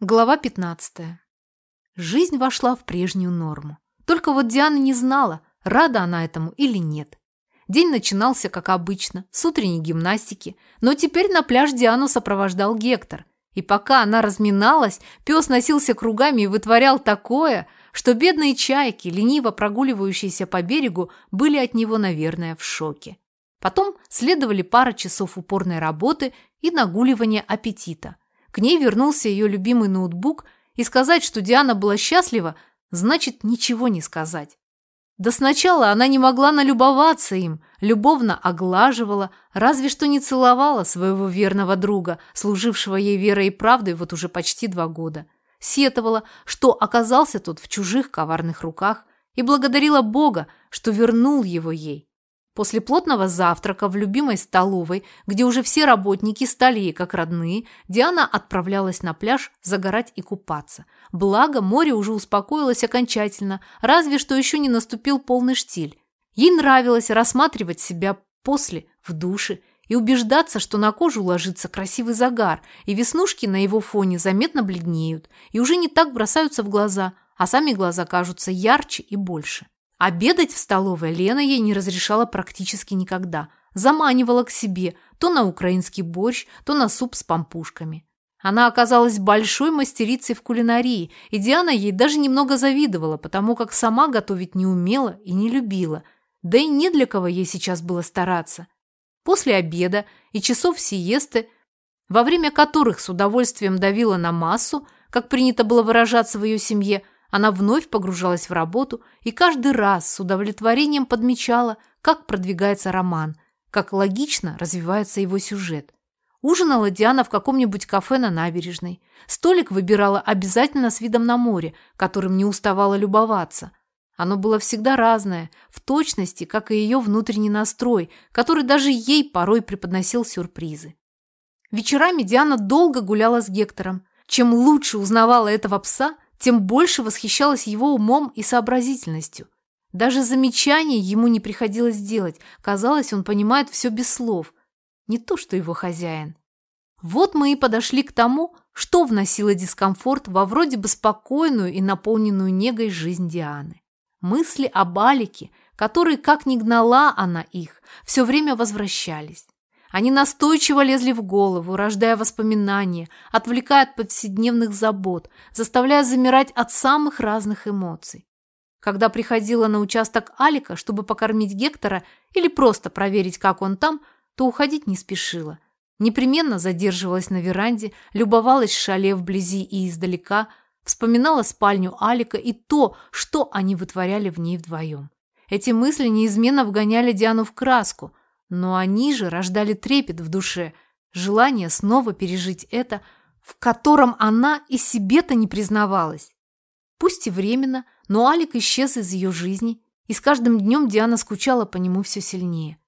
Глава 15. Жизнь вошла в прежнюю норму. Только вот Диана не знала, рада она этому или нет. День начинался, как обычно, с утренней гимнастики, но теперь на пляж Диану сопровождал Гектор. И пока она разминалась, пес носился кругами и вытворял такое, что бедные чайки, лениво прогуливающиеся по берегу, были от него, наверное, в шоке. Потом следовали пара часов упорной работы и нагуливания аппетита – к ней вернулся ее любимый ноутбук, и сказать, что Диана была счастлива, значит ничего не сказать. Да сначала она не могла налюбоваться им, любовно оглаживала, разве что не целовала своего верного друга, служившего ей верой и правдой вот уже почти два года. Сетовала, что оказался тот в чужих коварных руках, и благодарила Бога, что вернул его ей. После плотного завтрака в любимой столовой, где уже все работники стали ей как родные, Диана отправлялась на пляж загорать и купаться. Благо, море уже успокоилось окончательно, разве что еще не наступил полный штиль. Ей нравилось рассматривать себя после в душе и убеждаться, что на кожу ложится красивый загар, и веснушки на его фоне заметно бледнеют и уже не так бросаются в глаза, а сами глаза кажутся ярче и больше. Обедать в столовой Лена ей не разрешала практически никогда. Заманивала к себе то на украинский борщ, то на суп с пампушками. Она оказалась большой мастерицей в кулинарии, и Диана ей даже немного завидовала, потому как сама готовить не умела и не любила. Да и не для кого ей сейчас было стараться. После обеда и часов сиесты, во время которых с удовольствием давила на массу, как принято было выражаться в ее семье – она вновь погружалась в работу и каждый раз с удовлетворением подмечала, как продвигается роман, как логично развивается его сюжет. Ужинала Диана в каком-нибудь кафе на набережной. Столик выбирала обязательно с видом на море, которым не уставала любоваться. Оно было всегда разное, в точности, как и ее внутренний настрой, который даже ей порой преподносил сюрпризы. Вечерами Диана долго гуляла с Гектором. Чем лучше узнавала этого пса – тем больше восхищалась его умом и сообразительностью. Даже замечаний ему не приходилось делать. Казалось, он понимает все без слов. Не то, что его хозяин. Вот мы и подошли к тому, что вносило дискомфорт во вроде бы спокойную и наполненную негой жизнь Дианы. Мысли об Алике, которые, как ни гнала она их, все время возвращались. Они настойчиво лезли в голову, рождая воспоминания, отвлекая от повседневных забот, заставляя замирать от самых разных эмоций. Когда приходила на участок Алика, чтобы покормить Гектора или просто проверить, как он там, то уходить не спешила. Непременно задерживалась на веранде, любовалась шале вблизи и издалека, вспоминала спальню Алика и то, что они вытворяли в ней вдвоем. Эти мысли неизменно вгоняли Диану в краску, но они же рождали трепет в душе, желание снова пережить это, в котором она и себе-то не признавалась. Пусть и временно, но Алик исчез из ее жизни, и с каждым днем Диана скучала по нему все сильнее.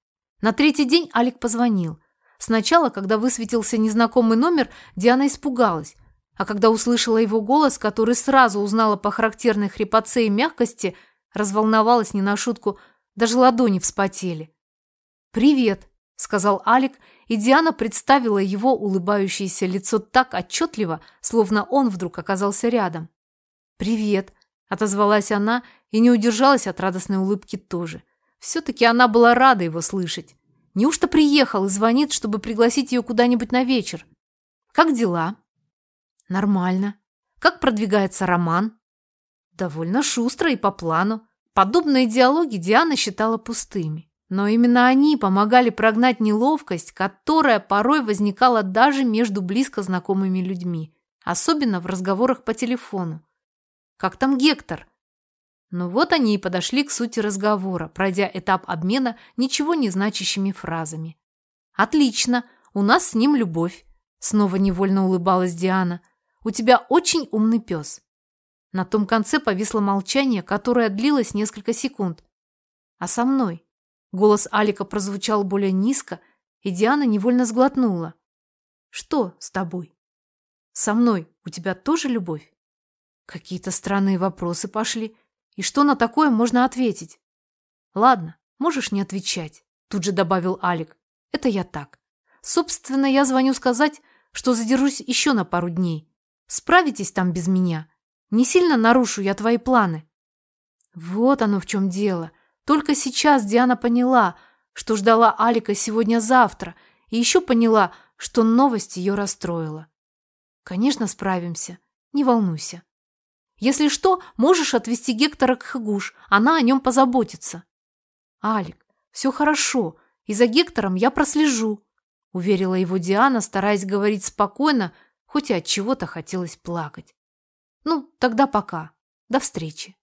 На третий день Алик позвонил. Сначала, когда высветился незнакомый номер, Диана испугалась, а когда услышала его голос, который сразу узнала по характерной хрипотце и мягкости, разволновалась не на шутку, даже ладони вспотели. «Привет», — сказал Алик, и Диана представила его улыбающееся лицо так отчетливо, словно он вдруг оказался рядом. «Привет», — отозвалась она и не удержалась от радостной улыбки тоже. Все-таки она была рада его слышать. Неужто приехал и звонит, чтобы пригласить ее куда-нибудь на вечер? Как дела? Нормально. Как продвигается роман? Довольно шустро и по плану. Подобные диалоги Диана считала пустыми. Но именно они помогали прогнать неловкость, которая порой возникала даже между близко знакомыми людьми, особенно в разговорах по телефону. «Как там Гектор?» Ну вот они и подошли к сути разговора, пройдя этап обмена ничего не значащими фразами. «Отлично, у нас с ним любовь», — снова невольно улыбалась Диана. «У тебя очень умный пес». На том конце повисло молчание, которое длилось несколько секунд. «А со мной?» Голос Алика прозвучал более низко, и Диана невольно сглотнула. «Что с тобой?» «Со мной у тебя тоже любовь?» Какие-то странные вопросы пошли. И что на такое можно ответить? «Ладно, можешь не отвечать», — тут же добавил Алик. «Это я так. Собственно, я звоню сказать, что задержусь еще на пару дней. Справитесь там без меня. Не сильно нарушу я твои планы. Вот оно в чем дело. Только сейчас Диана поняла, что ждала Алика сегодня-завтра, и еще поняла, что новость ее расстроила. Конечно, справимся. Не волнуйся. Если что, можешь отвезти Гектора к Хагуш, она о нем позаботится. Алик, все хорошо, и за Гектором я прослежу, уверила его Диана, стараясь говорить спокойно, хоть и от чего-то хотелось плакать. Ну, тогда пока. До встречи.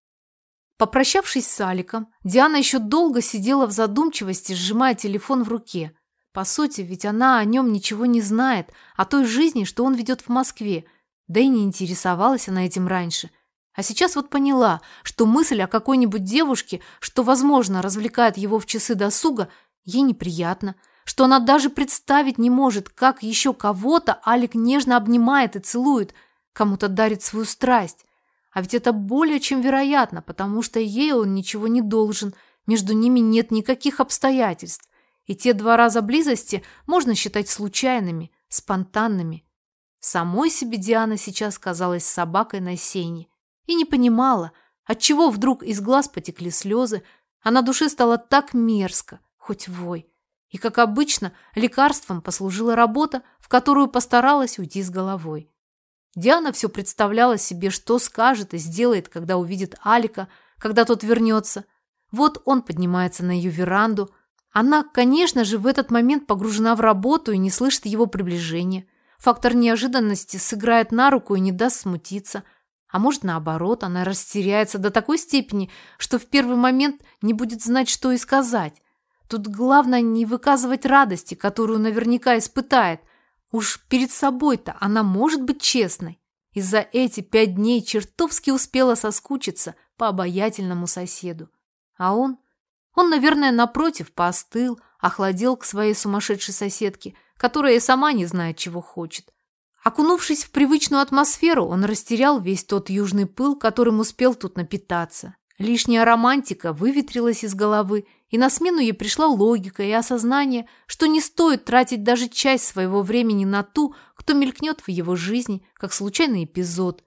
Попрощавшись с Аликом, Диана еще долго сидела в задумчивости, сжимая телефон в руке. По сути, ведь она о нем ничего не знает, о той жизни, что он ведет в Москве, да и не интересовалась она этим раньше. А сейчас вот поняла, что мысль о какой-нибудь девушке, что, возможно, развлекает его в часы досуга, ей неприятна, что она даже представить не может, как еще кого-то Алик нежно обнимает и целует, кому-то дарит свою страсть. А ведь это более чем вероятно, потому что ей он ничего не должен, между ними нет никаких обстоятельств. И те два раза близости можно считать случайными, спонтанными. Самой себе Диана сейчас казалась собакой на сене и не понимала, отчего вдруг из глаз потекли слезы, а на душе стало так мерзко, хоть вой. И, как обычно, лекарством послужила работа, в которую постаралась уйти с головой. Диана все представляла себе, что скажет и сделает, когда увидит Алика, когда тот вернется. Вот он поднимается на ее веранду. Она, конечно же, в этот момент погружена в работу и не слышит его приближения. Фактор неожиданности сыграет на руку и не даст смутиться. А может, наоборот, она растеряется до такой степени, что в первый момент не будет знать, что и сказать. Тут главное не выказывать радости, которую наверняка испытает, Уж перед собой-то она может быть честной. И за эти пять дней чертовски успела соскучиться по обаятельному соседу. А он? Он, наверное, напротив, поостыл, охладел к своей сумасшедшей соседке, которая и сама не знает, чего хочет. Окунувшись в привычную атмосферу, он растерял весь тот южный пыл, которым успел тут напитаться. Лишняя романтика выветрилась из головы, и на смену ей пришла логика и осознание, что не стоит тратить даже часть своего времени на ту, кто мелькнет в его жизни, как случайный эпизод,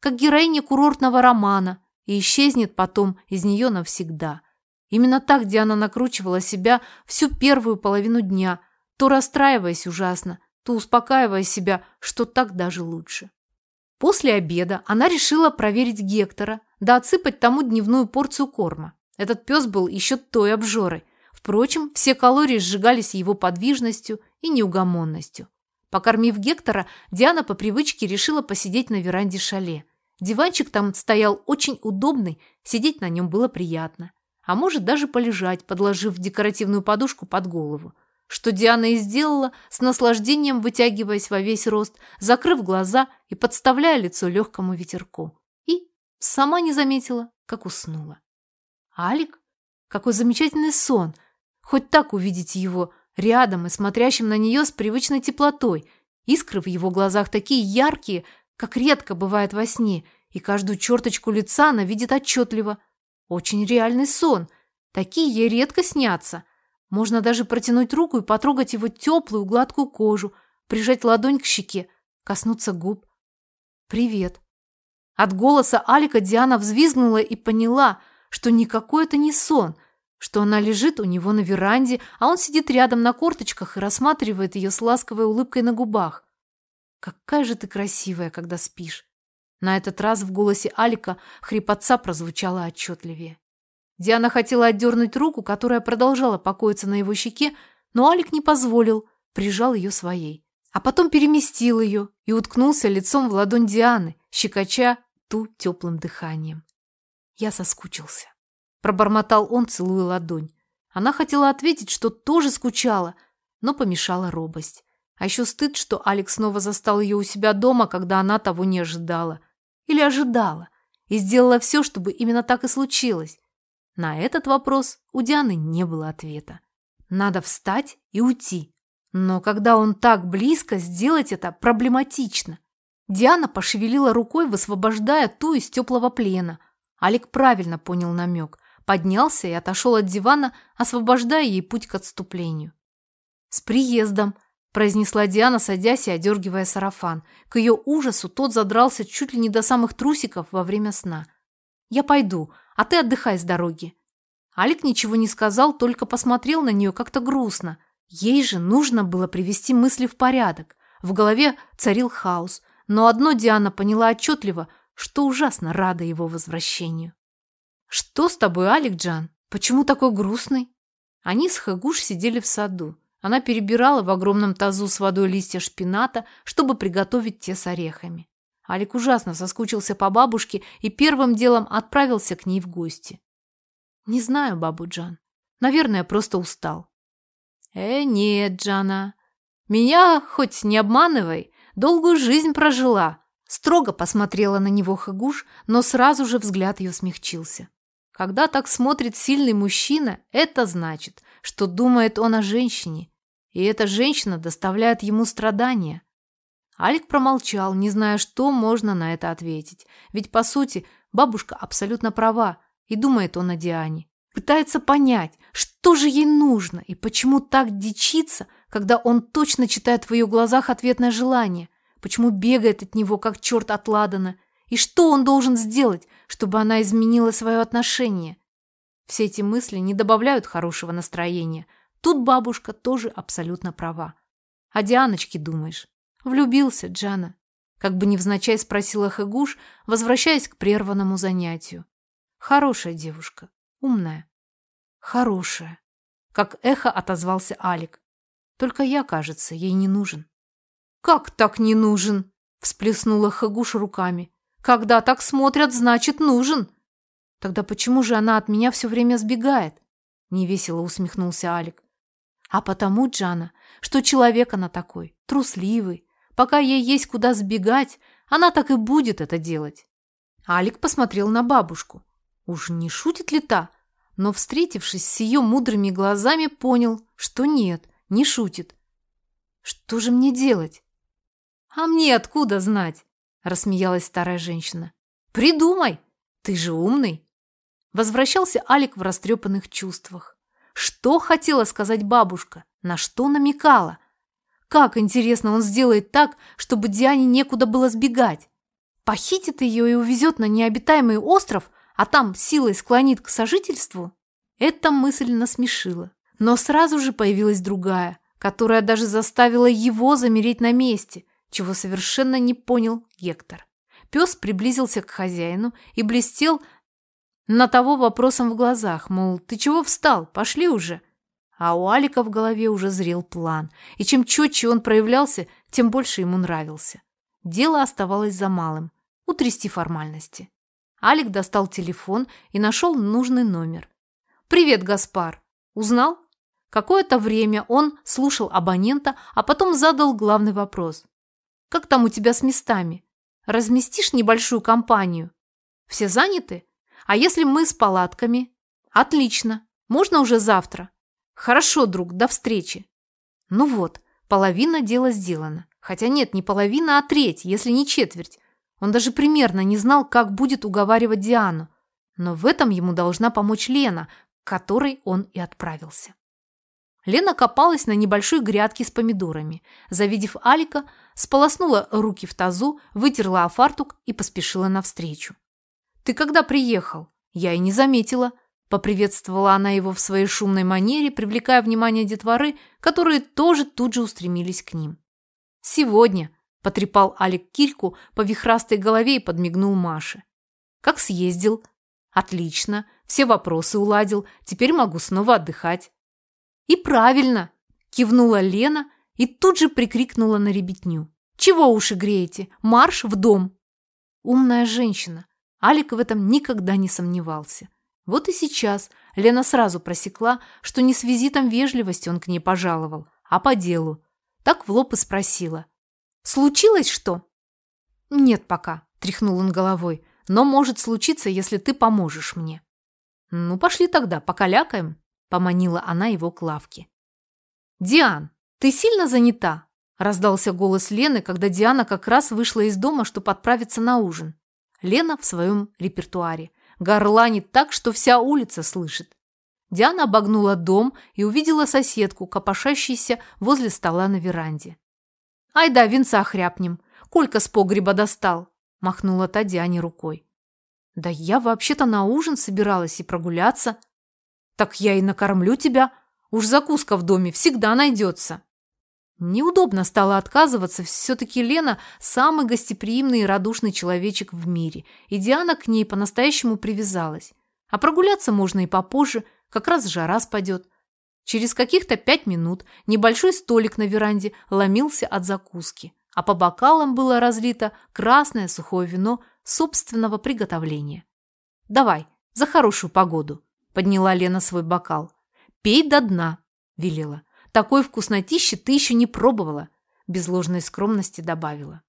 как героиня курортного романа и исчезнет потом из нее навсегда. Именно так Диана накручивала себя всю первую половину дня, то расстраиваясь ужасно, то успокаивая себя, что так даже лучше. После обеда она решила проверить Гектора, да отсыпать тому дневную порцию корма. Этот пес был еще той обжорой. Впрочем, все калории сжигались его подвижностью и неугомонностью. Покормив Гектора, Диана по привычке решила посидеть на веранде шале. Диванчик там стоял очень удобный, сидеть на нем было приятно. А может даже полежать, подложив декоративную подушку под голову. Что Диана и сделала, с наслаждением вытягиваясь во весь рост, закрыв глаза и подставляя лицо легкому ветерку. И сама не заметила, как уснула. Алик? Какой замечательный сон! Хоть так увидеть его рядом и смотрящим на нее с привычной теплотой. Искры в его глазах такие яркие, как редко бывает во сне, и каждую черточку лица она видит отчетливо. Очень реальный сон. Такие ей редко снятся. Можно даже протянуть руку и потрогать его теплую гладкую кожу, прижать ладонь к щеке, коснуться губ. «Привет». От голоса Алика Диана взвизгнула и поняла – что никакой это не сон, что она лежит у него на веранде, а он сидит рядом на корточках и рассматривает ее с ласковой улыбкой на губах. «Какая же ты красивая, когда спишь!» На этот раз в голосе Алика хрипотца прозвучала отчетливее. Диана хотела отдернуть руку, которая продолжала покоиться на его щеке, но Алик не позволил, прижал ее своей. А потом переместил ее и уткнулся лицом в ладонь Дианы, щекоча ту теплым дыханием. Я соскучился. Пробормотал он, целуя ладонь. Она хотела ответить, что тоже скучала, но помешала робость. А еще стыд, что Алекс снова застал ее у себя дома, когда она того не ожидала. Или ожидала. И сделала все, чтобы именно так и случилось. На этот вопрос у Дианы не было ответа. Надо встать и уйти. Но когда он так близко, сделать это проблематично. Диана пошевелила рукой, высвобождая ту из теплого плена – Алик правильно понял намек, поднялся и отошел от дивана, освобождая ей путь к отступлению. «С приездом!» – произнесла Диана, садясь и одергивая сарафан. К ее ужасу тот задрался чуть ли не до самых трусиков во время сна. «Я пойду, а ты отдыхай с дороги». Алик ничего не сказал, только посмотрел на нее как-то грустно. Ей же нужно было привести мысли в порядок. В голове царил хаос, но одно Диана поняла отчетливо, что ужасно рада его возвращению. «Что с тобой, Алик Джан? Почему такой грустный?» Они с Хагуш сидели в саду. Она перебирала в огромном тазу с водой листья шпината, чтобы приготовить те с орехами. Алик ужасно соскучился по бабушке и первым делом отправился к ней в гости. «Не знаю, бабу Джан. Наверное, просто устал». «Э, нет, Джана. Меня хоть не обманывай, долгую жизнь прожила». Строго посмотрела на него Хагуш, но сразу же взгляд ее смягчился. Когда так смотрит сильный мужчина, это значит, что думает он о женщине, и эта женщина доставляет ему страдания. Алик промолчал, не зная, что можно на это ответить. Ведь, по сути, бабушка абсолютно права, и думает он о Диане. Пытается понять, что же ей нужно и почему так дичится, когда он точно читает в ее глазах ответное желание, почему бегает от него, как черт от Ладана, и что он должен сделать, чтобы она изменила свое отношение. Все эти мысли не добавляют хорошего настроения. Тут бабушка тоже абсолютно права. О Дианочке думаешь? Влюбился, Джана. Как бы невзначай спросила Хэгуш, возвращаясь к прерванному занятию. Хорошая девушка, умная. Хорошая. Как эхо отозвался Алик. Только я, кажется, ей не нужен. Как так не нужен? Всплеснула Хагуш руками. Когда так смотрят, значит, нужен. Тогда почему же она от меня все время сбегает? Невесело усмехнулся Алик. А потому, Джана, что человек она такой, трусливый, Пока ей есть куда сбегать, она так и будет это делать. Алик посмотрел на бабушку. Уж не шутит ли та? Но, встретившись с ее мудрыми глазами, понял, что нет, не шутит. Что же мне делать? А мне откуда знать? Рассмеялась старая женщина. Придумай, ты же умный. Возвращался Алик в растрепанных чувствах. Что хотела сказать бабушка? На что намекала? Как, интересно, он сделает так, чтобы Диане некуда было сбегать? Похитит ее и увезет на необитаемый остров, а там силой склонит к сожительству? Эта мысль насмешила. Но сразу же появилась другая, которая даже заставила его замереть на месте, чего совершенно не понял Гектор. Пес приблизился к хозяину и блестел на того вопросом в глазах, мол, ты чего встал, пошли уже. А у Алика в голове уже зрел план, и чем четче он проявлялся, тем больше ему нравился. Дело оставалось за малым – утрясти формальности. Алик достал телефон и нашел нужный номер. «Привет, Гаспар. Узнал?» Какое-то время он слушал абонента, а потом задал главный вопрос. «Как там у тебя с местами? Разместишь небольшую компанию? Все заняты? А если мы с палатками?» «Отлично. Можно уже завтра?» Хорошо, друг, до встречи. Ну вот, половина дела сделана. Хотя нет, не половина, а треть, если не четверть. Он даже примерно не знал, как будет уговаривать Диану. Но в этом ему должна помочь Лена, к которой он и отправился. Лена копалась на небольшой грядке с помидорами. Завидев Алика, сполоснула руки в тазу, вытерла о фартук и поспешила навстречу. «Ты когда приехал?» «Я и не заметила», Поприветствовала она его в своей шумной манере, привлекая внимание детворы, которые тоже тут же устремились к ним. «Сегодня», – потрепал Алик кильку по вихрастой голове и подмигнул Маше. «Как съездил?» «Отлично, все вопросы уладил, теперь могу снова отдыхать». «И правильно!» – кивнула Лена и тут же прикрикнула на ребятню. «Чего уши греете? Марш в дом!» Умная женщина. Алик в этом никогда не сомневался. Вот и сейчас Лена сразу просекла, что не с визитом вежливости он к ней пожаловал, а по делу. Так в лоб и спросила. «Случилось что?» «Нет пока», – тряхнул он головой, «но может случиться, если ты поможешь мне». «Ну, пошли тогда, покалякаем», – поманила она его к лавке. «Диан, ты сильно занята?» – раздался голос Лены, когда Диана как раз вышла из дома, чтобы отправиться на ужин. Лена в своем репертуаре – горланит так, что вся улица слышит. Диана обогнула дом и увидела соседку, копошащейся возле стола на веранде. «Ай да, винца хряпнем. Колька с погреба достал», – махнула та Диане рукой. «Да я вообще-то на ужин собиралась и прогуляться». «Так я и накормлю тебя. Уж закуска в доме всегда найдется». Неудобно стало отказываться, все-таки Лена – самый гостеприимный и радушный человечек в мире, и Диана к ней по-настоящему привязалась. А прогуляться можно и попозже, как раз жара спадет. Через каких-то пять минут небольшой столик на веранде ломился от закуски, а по бокалам было разлито красное сухое вино собственного приготовления. «Давай, за хорошую погоду», – подняла Лена свой бокал. «Пей до дна», – велела. Такой вкуснотищи ты еще не пробовала», – без ложной скромности добавила.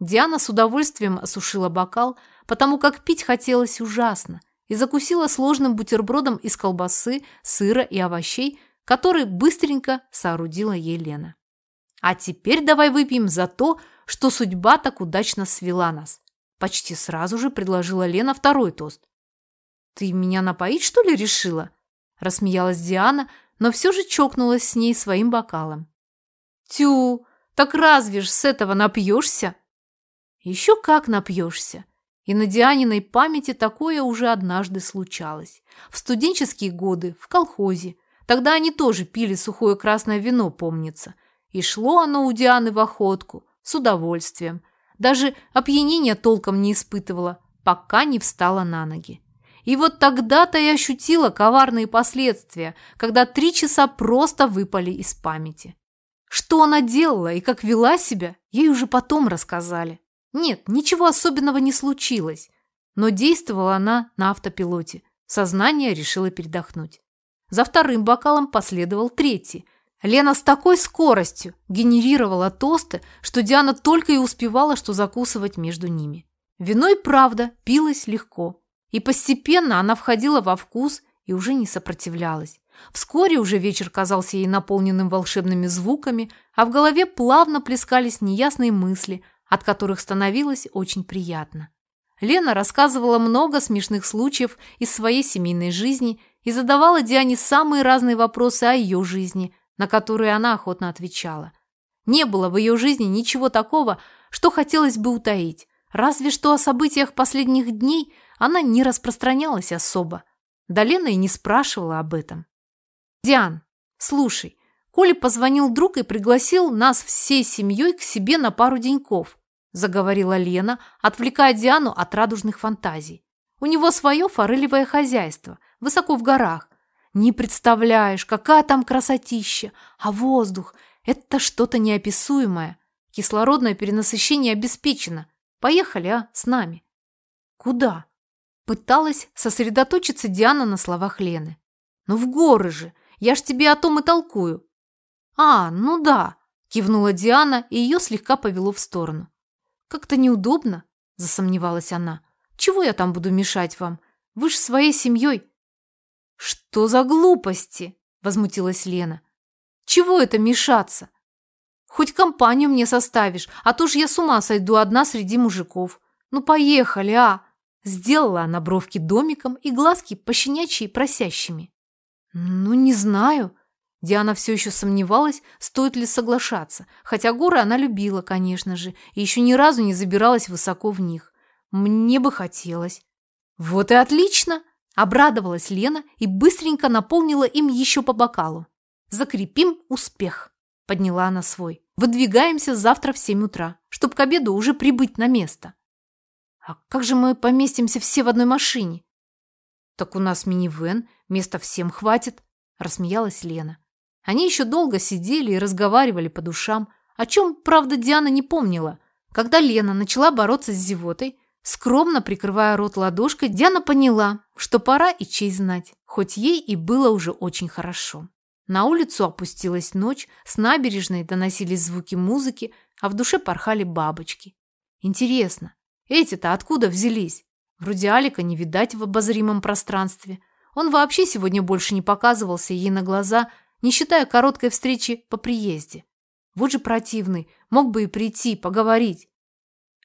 Диана с удовольствием осушила бокал, потому как пить хотелось ужасно, и закусила сложным бутербродом из колбасы, сыра и овощей, который быстренько соорудила ей Лена. «А теперь давай выпьем за то, что судьба так удачно свела нас», почти сразу же предложила Лена второй тост. «Ты меня напоить, что ли, решила?» рассмеялась Диана, но все же чокнулась с ней своим бокалом. «Тю, так разве ж с этого напьешься?» «Еще как напьешься!» И на Дианиной памяти такое уже однажды случалось. В студенческие годы, в колхозе. Тогда они тоже пили сухое красное вино, помнится. И шло оно у Дианы в охотку, с удовольствием. Даже опьянения толком не испытывала, пока не встала на ноги. И вот тогда-то я ощутила коварные последствия, когда три часа просто выпали из памяти. Что она делала и как вела себя, ей уже потом рассказали. Нет, ничего особенного не случилось, но действовала она на автопилоте. Сознание решило передохнуть. За вторым бокалом последовал третий. Лена с такой скоростью генерировала тосты, что Диана только и успевала, что закусывать между ними. Вино и правда пилось легко. И постепенно она входила во вкус и уже не сопротивлялась. Вскоре уже вечер казался ей наполненным волшебными звуками, а в голове плавно плескались неясные мысли, от которых становилось очень приятно. Лена рассказывала много смешных случаев из своей семейной жизни и задавала Диане самые разные вопросы о ее жизни, на которые она охотно отвечала. Не было в ее жизни ничего такого, что хотелось бы утаить, разве что о событиях последних дней – она не распространялась особо. Да Лена и не спрашивала об этом. «Диан, слушай, Коля позвонил друг и пригласил нас всей семьей к себе на пару деньков», заговорила Лена, отвлекая Диану от радужных фантазий. «У него свое форелевое хозяйство, высоко в горах. Не представляешь, какая там красотища, а воздух – это что-то неописуемое. Кислородное перенасыщение обеспечено. Поехали, а, с нами». «Куда?» Пыталась сосредоточиться Диана на словах Лены. «Ну в горы же! Я ж тебе о том и толкую!» «А, ну да!» – кивнула Диана, и ее слегка повело в сторону. «Как-то неудобно», – засомневалась она. «Чего я там буду мешать вам? Вы ж своей семьей». «Что за глупости?» – возмутилась Лена. «Чего это мешаться? Хоть компанию мне составишь, а то ж я с ума сойду одна среди мужиков. Ну поехали, а!» Сделала она бровки домиком и глазки пощенячьи просящими. «Ну, не знаю». Диана все еще сомневалась, стоит ли соглашаться, хотя горы она любила, конечно же, и еще ни разу не забиралась высоко в них. Мне бы хотелось. «Вот и отлично!» – обрадовалась Лена и быстренько наполнила им еще по бокалу. «Закрепим успех!» – подняла она свой. «Выдвигаемся завтра в семь утра, чтобы к обеду уже прибыть на место». А как же мы поместимся все в одной машине? Так у нас минивэн, места всем хватит, рассмеялась Лена. Они еще долго сидели и разговаривали по душам, о чем, правда, Диана не помнила. Когда Лена начала бороться с зевотой, скромно прикрывая рот ладошкой, Диана поняла, что пора и честь знать, хоть ей и было уже очень хорошо. На улицу опустилась ночь, с набережной доносились звуки музыки, а в душе порхали бабочки. Интересно, эти-то откуда взялись? Вроде Алика не видать в обозримом пространстве. Он вообще сегодня больше не показывался ей на глаза, не считая короткой встречи по приезде. Вот же противный, мог бы и прийти, поговорить.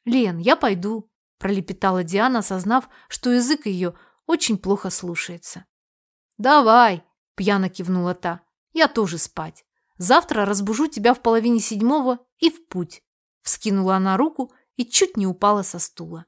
«Лен, я пойду», – пролепетала Диана, осознав, что язык ее очень плохо слушается. «Давай», пьяно кивнула та. Я тоже спать. Завтра разбужу тебя в половине седьмого и в путь. Вскинула она руку и чуть не упала со стула.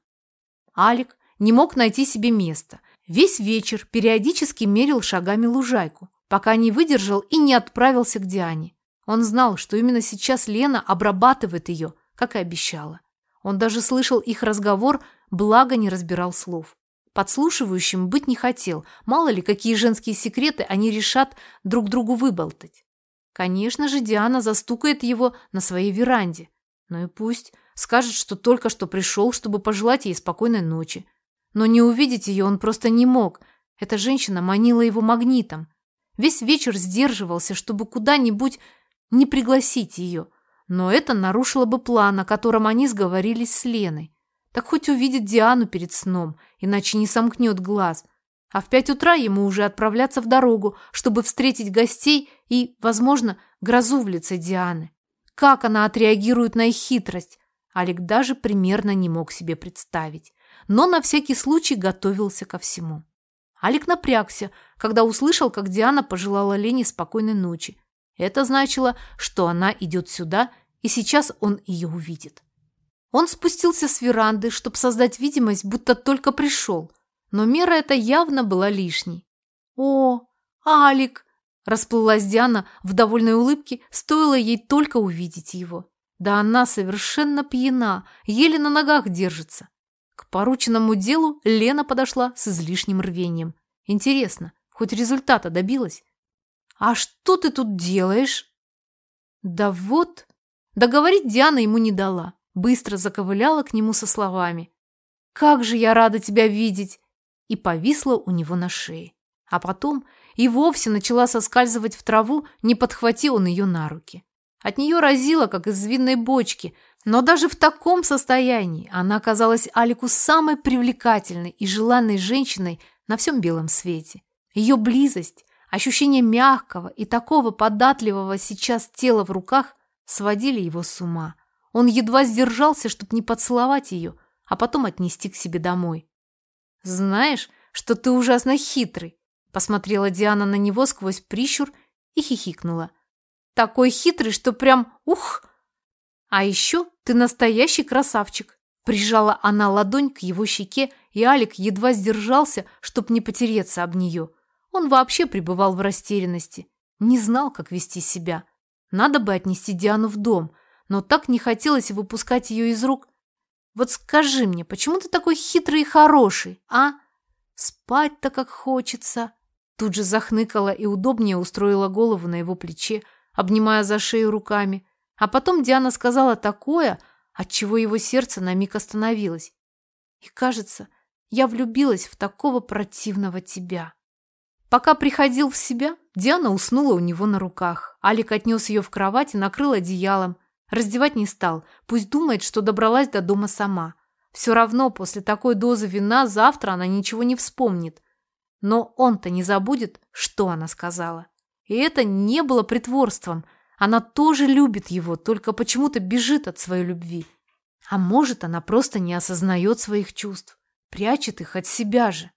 Алик не мог найти себе места. Весь вечер периодически мерил шагами лужайку, пока не выдержал и не отправился к Диане. Он знал, что именно сейчас Лена обрабатывает ее, как и обещала. Он даже слышал их разговор, благо не разбирал слов. Подслушивающим быть не хотел, мало ли какие женские секреты они решат друг другу выболтать. Конечно же, Диана застукает его на своей веранде. Ну и пусть. Скажет, что только что пришел, чтобы пожелать ей спокойной ночи. Но не увидеть ее он просто не мог. Эта женщина манила его магнитом. Весь вечер сдерживался, чтобы куда-нибудь не пригласить ее. Но это нарушило бы план, о котором они сговорились с Леной. Так хоть увидит Диану перед сном, иначе не сомкнет глаз. А в пять утра ему уже отправляться в дорогу, чтобы встретить гостей и, возможно, грозу в лице Дианы. Как она отреагирует на их хитрость, Алик даже примерно не мог себе представить. Но на всякий случай готовился ко всему. Алик напрягся, когда услышал, как Диана пожелала Лене спокойной ночи. Это значило, что она идет сюда, и сейчас он ее увидит. Он спустился с веранды, чтобы создать видимость, будто только пришел, но мера эта явно была лишней. «О, Алик!» – расплылась Диана в довольной улыбке, стоило ей только увидеть его. Да она совершенно пьяна, еле на ногах держится. К порученному делу Лена подошла с излишним рвением. Интересно, хоть результата добилась? «А что ты тут делаешь?» «Да вот...» Договорить Диана ему не дала быстро заковыляла к нему со словами «Как же я рада тебя видеть!» и повисла у него на шее. А потом и вовсе начала соскальзывать в траву, не подхватил он ее на руки. От нее разило, как из винной бочки, но даже в таком состоянии она казалась Алику самой привлекательной и желанной женщиной на всем белом свете. Ее близость, ощущение мягкого и такого податливого сейчас тела в руках сводили его с ума. Он едва сдержался, чтобы не поцеловать ее, а потом отнести к себе домой. «Знаешь, что ты ужасно хитрый», – посмотрела Диана на него сквозь прищур и хихикнула. «Такой хитрый, что прям ух!» «А еще ты настоящий красавчик», – прижала она ладонь к его щеке, и Алик едва сдержался, чтоб не потереться об нее. Он вообще пребывал в растерянности, не знал, как вести себя. Надо бы отнести Диану в дом – но так не хотелось выпускать ее из рук. Вот скажи мне, почему ты такой хитрый и хороший, а? Спать-то как хочется. Тут же захныкала и удобнее устроила голову на его плече, обнимая за шею руками. А потом Диана сказала такое, от чего его сердце на миг остановилось. И кажется, я влюбилась в такого противного тебя. Пока приходил в себя, Диана уснула у него на руках. Алик отнес ее в кровать и накрыл одеялом, Раздевать не стал, пусть думает, что добралась до дома сама. Все равно после такой дозы вина завтра она ничего не вспомнит. Но он-то не забудет, что она сказала. И это не было притворством. Она тоже любит его, только почему-то бежит от своей любви. А может, она просто не осознает своих чувств, прячет их от себя же.